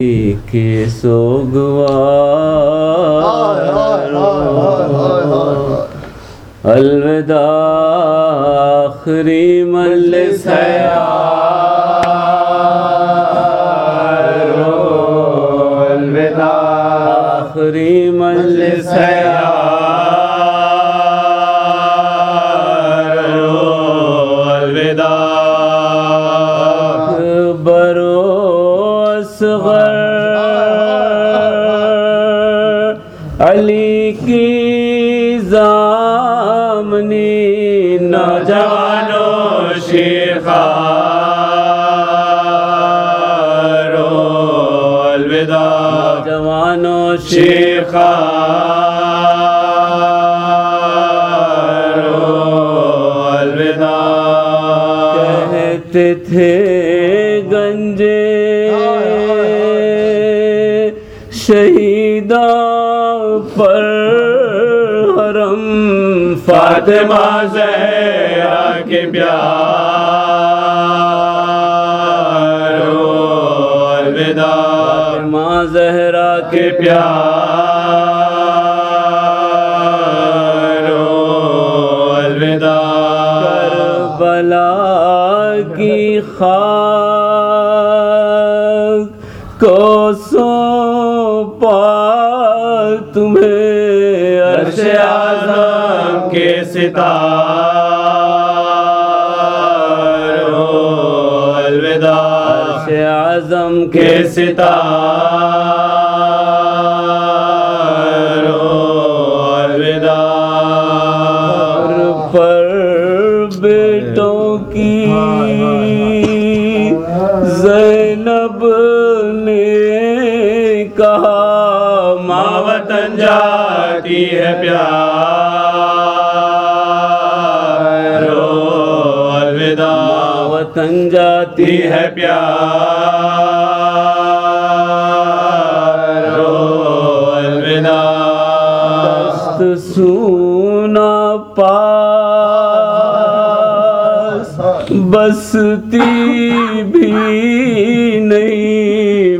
کے سوگوا الوداع آخری مجلس ہے الوداع آخری مجلس ہے زامنی نوجوانوں شیخارو الوداع۔ نوجوانوں شیخارو الوداع۔ کہتے تھے گنجے۔ شہیدہ پر فاطمہ زہرا کے پیارو الوداع فاطمہ زہرا کے پیارو الوداع کربلا کی خاک کو سونپا تمہیں عرش اعظم کے ستارو الوداع۔ عرش اعظم کے ستارو الوداع۔ پر بیٹوں کی زینب نے کہا ماں وطن جاتی ہے پیارو جاتی ہے پیارو الوداع۔ دست سونا پاس۔ بستی بھی نہیں۔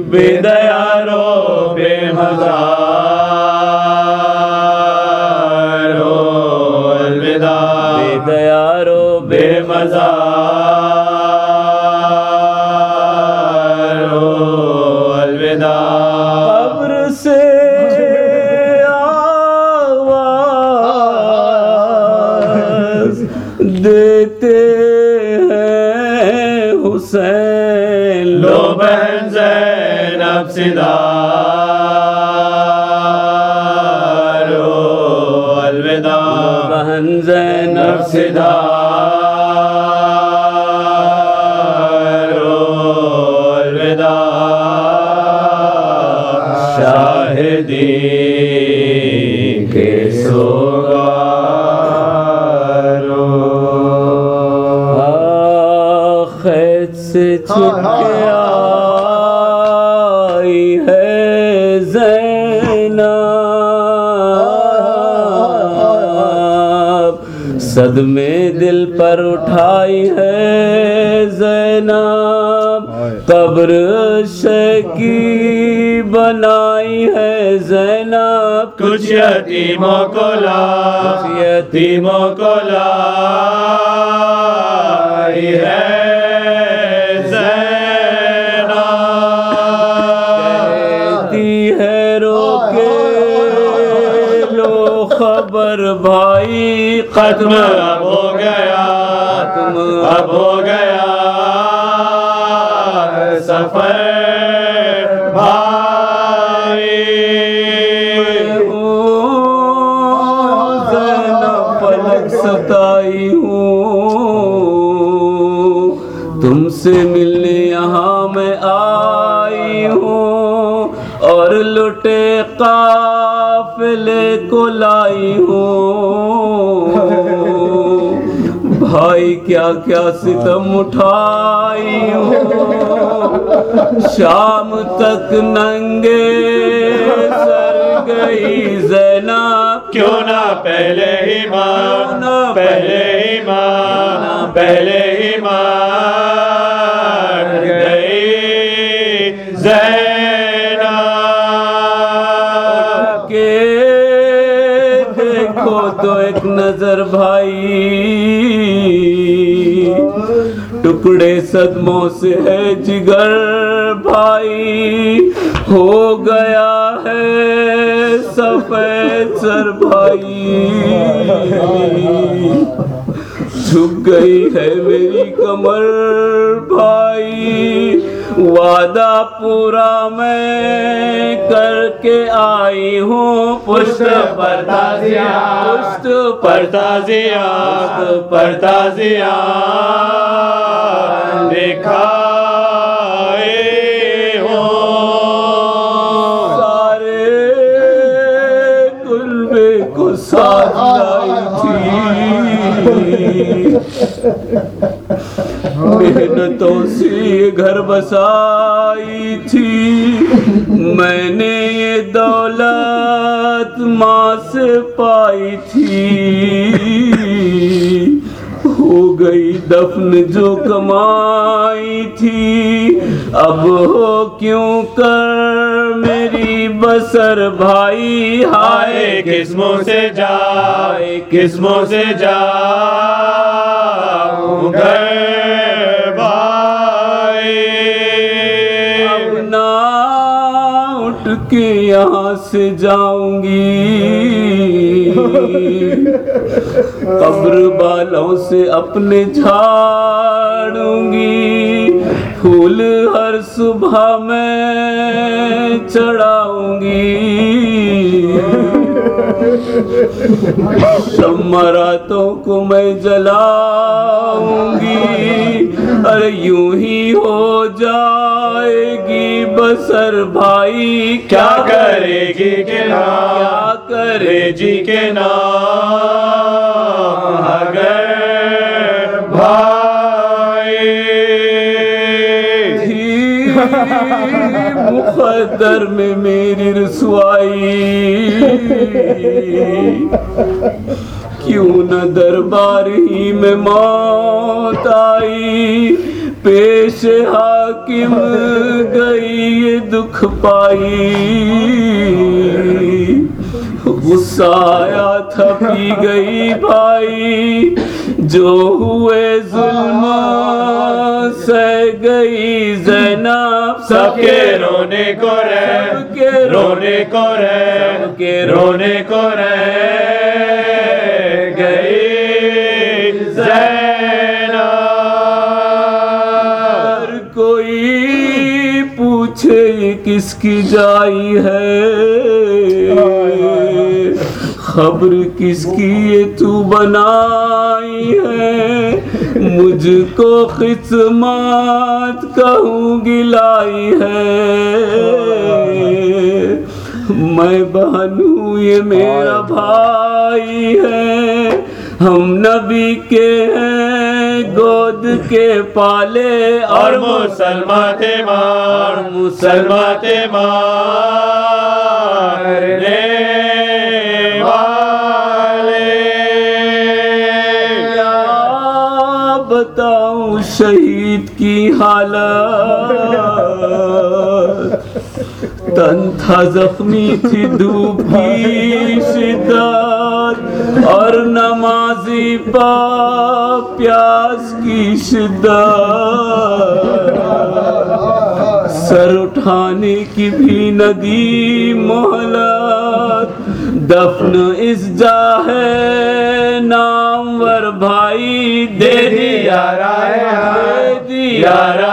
بے مزارو الوداع۔ بے دیارو بے مزارو لو بہن زینب صدارو الوداع بہن زینب صدارو الوداع شاہدی چھپ آئی ہے زینب۔ صدمے دل پر اٹھائی ہے زینب۔ قبر شکی بنائی ہے زینب۔ کچھ یتیموں کو لا یتیموں کو لائی ہے۔ ختم اب ہو گیا اب ہو گیا۔ سفر بھائی پلک ستائی ہوں۔ تم سے ملنے یہاں میں آئی ہوں۔ اور لٹے قافلے کو لائی ہوں۔ بھائی کیا کیا ستم اٹھائی ہوں شام تک ننگے سر گئی زینب کیوں نہ پہلے ہی مان پہلے ہی مان پہلے ہی مان تو ایک نظر بھائی۔ ٹکڑے صدموں سے ہے جگر بھائی۔ ہو گیا ہے سفید سر بھائی۔ جھک گئی ہے میری کمر بھائی۔ وعدہ پورا میں کر کے آئی ہوں۔ پشت پر تازیات پشت پر تازیات پر تازیات دیکھا محنتوں سے گھر بسائی تھی۔ میں نے یہ دولت ماں سے پائی تھی۔ ہو گئی دفن جو کمائی تھی۔ اب ہو کیوں کر میری بسر بھائی؟ ہائے، قسموں سے جائے قسموں سے جا۔ گھر بھائی اب نہ اٹھ کے یہاں سے جاؤں گی قبر بالوں سے اپنے جھاڑوں گی پھول ہر صبح میں چڑھاؤں گی شمراتوں کو میں جلاؤں گی ارے یوں ہی ہو جائے گی بسر بھائی کیا کرے گی کہ کیا نام کرے جی کے نام اگر بھائی۔ مقدر میں میری رسوائی۔ کیوں نہ دربار ہی میں موت آئی۔ پیش حاکم گئی یہ دکھ پائی۔ غصہ آیا تھا پی گئی بھائی۔ جو ہوئے ظلم سہ گئی۔ سب کے رونے کو سب کے رہ رونے کو رہ سب کے رونے کو رہ گئی زینب ہر کوئی پوچھے کس کی جائی ہے خبر کس کی یہ تو بنائی ہے۔ مجھ کو قسمت کہوں گلائی ہے۔ میں بہن ہوں یہ میرا بھائی ہے۔ ہم نبی کے ہیں گود کے پالے اور مسلمان مار مسلمان تے شہید کی حالت۔ تن تھا زخمی تھی، دھوپ کی شدت۔ اور نمازی پا پیاس کی شدت۔ سر اٹھانے کی بھی ندی مہلت۔ دفن اس جا ہے نامور بھائی دے دیا رائے